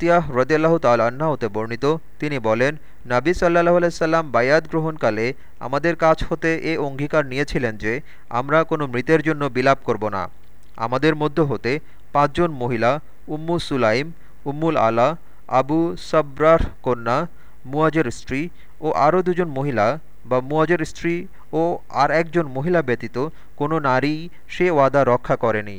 আতিয়াহ রদিয়াল্লাহ তাল্না হতে বর্ণিত, তিনি বলেন, নাবী সাল্লাহ আলাইসাল্লাম বায়াত গ্রহণকালে আমাদের কাছ হতে এ অঙ্গীকার নিয়েছিলেন যে, আমরা কোনো মৃতের জন্য বিলাপ করব না। আমাদের মধ্য হতে পাঁচজন মহিলা, উম্মু সুলাইম, উম্মুল আলা, আবু সাব্রাহ কন্যা মুয়াজের স্ত্রী ও আরও দুজন মহিলা বা মুয়াজের স্ত্রী ও আর একজন মহিলা ব্যতীত কোনো নারী সে ওয়াদা রক্ষা করেনি।